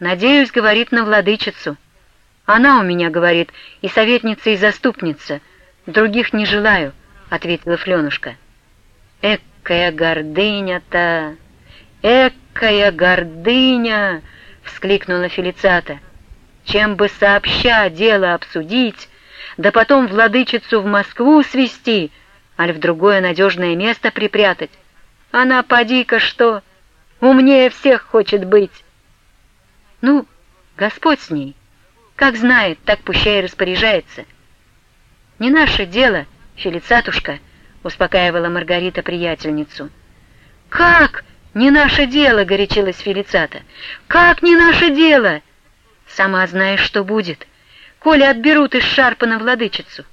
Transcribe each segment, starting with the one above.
Надеюсь, говорит на владычицу. Она у меня, говорит, и советница, и заступница. Других не желаю, — ответила Фленушка. Экая гордыня-то! Экая гордыня! — вскликнула Фелицата. Чем бы сообща дело обсудить, да потом владычицу в Москву свести, аль в другое надежное место припрятать. Она, поди-ка, что, умнее всех хочет быть. Ну, Господь с ней. Как знает, так пущай распоряжается. Не наше дело, Фелицатушка, успокаивала Маргарита приятельницу. Как не наше дело, горячилась Фелицата. Как не наше дело? Сама знаешь, что будет, коли отберут из Шарпана владычицу.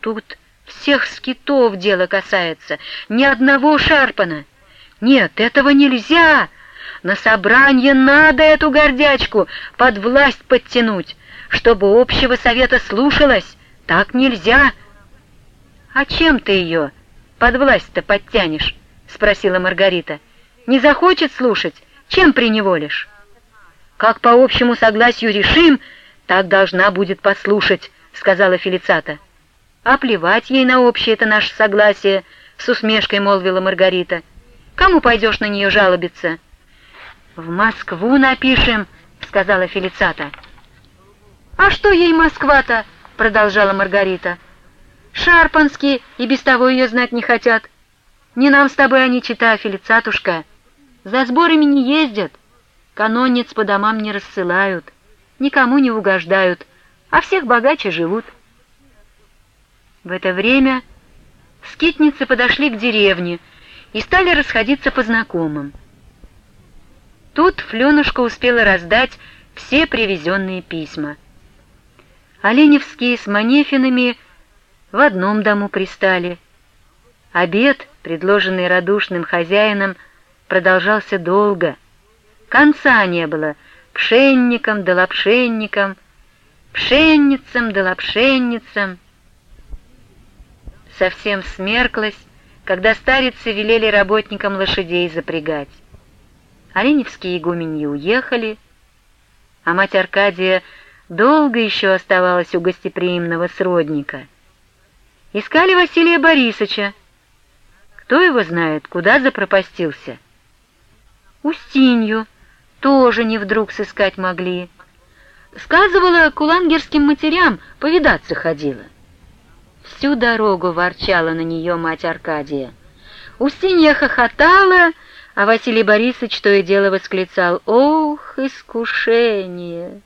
Тут всех скитов дело касается, ни одного Шарпана. Нет, этого нельзя. На собрание надо эту гордячку под власть подтянуть, чтобы общего совета слушалась. Так нельзя. А чем ты ее под власть-то подтянешь? Спросила Маргарита. Не захочет слушать, чем приневолишь? Как по общему согласию решим, так должна будет послушать, сказала Фелицата. А плевать ей на общее это наше согласие, с усмешкой молвила Маргарита. Кому пойдешь на нее жалобиться? «В Москву напишем», — сказала Фелицата. «А что ей Москва-то?» — продолжала Маргарита. «Шарпанские и без того ее знать не хотят. Не нам с тобой они чита, Фелицатушка. За сборами не ездят, канонниц по домам не рассылают, никому не угождают, а всех богаче живут». В это время скитницы подошли к деревне и стали расходиться по знакомым. Тут Фленушка успела раздать все привезенные письма. Оленевские с Манефинами в одном дому пристали. Обед, предложенный радушным хозяином, продолжался долго. Конца не было пшенникам да лапшенникам, пшенницам да лапшенницам. Совсем смерклась, когда старицы велели работникам лошадей запрягать. Оленевские игуменьи уехали, а мать Аркадия долго еще оставалась у гостеприимного сродника. Искали Василия Борисовича. Кто его знает, куда запропастился? Устинью тоже не вдруг сыскать могли. Сказывала, кулангерским матерям повидаться ходила. Всю дорогу ворчала на нее мать Аркадия. Устинья хохотала, а Василий Борисович то и дело восклицал «Ох, искушение!»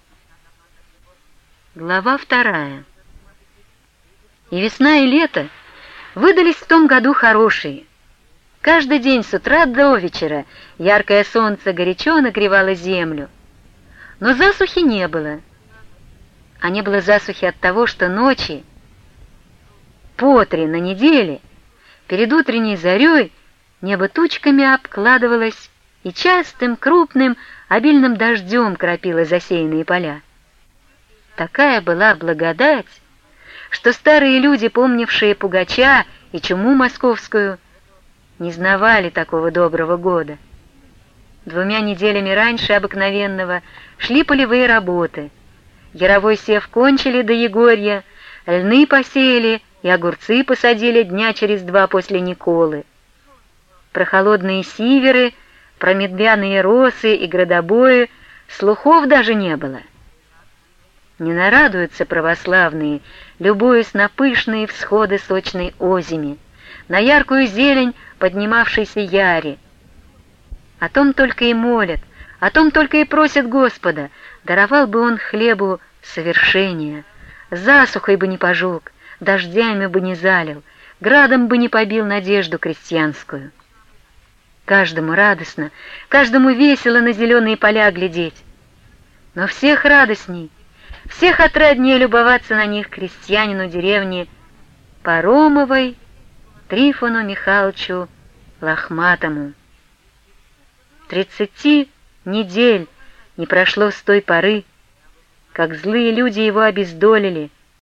Глава вторая. И весна, и лето выдались в том году хорошие. Каждый день с утра до вечера яркое солнце горячо нагревало землю. Но засухи не было. А не было засухи от того, что ночи, по три на неделе, перед утренней зарей, Небо тучками обкладывалось и частым, крупным, обильным дождем кропило засеянные поля. Такая была благодать, что старые люди, помнившие Пугача и чуму московскую, не знавали такого доброго года. Двумя неделями раньше обыкновенного шли полевые работы. Яровой сев кончили до Егорья, льны посеяли и огурцы посадили дня через два после Николы про холодные сиверы, про медвяные росы и градобои слухов даже не было. Не нарадуются православные, любуясь на пышные всходы сочной озими, на яркую зелень поднимавшейся яри. О том только и молят, о том только и просят Господа, даровал бы он хлебу совершения, засухой бы не пожег, дождями бы не залил, градом бы не побил надежду крестьянскую. Каждому радостно, каждому весело на зеленые поля глядеть. Но всех радостней, всех отраднее любоваться на них крестьянину деревни Паромовой Трифону Михайловичу Лохматому. Тридцати недель не прошло с той поры, как злые люди его обездолили,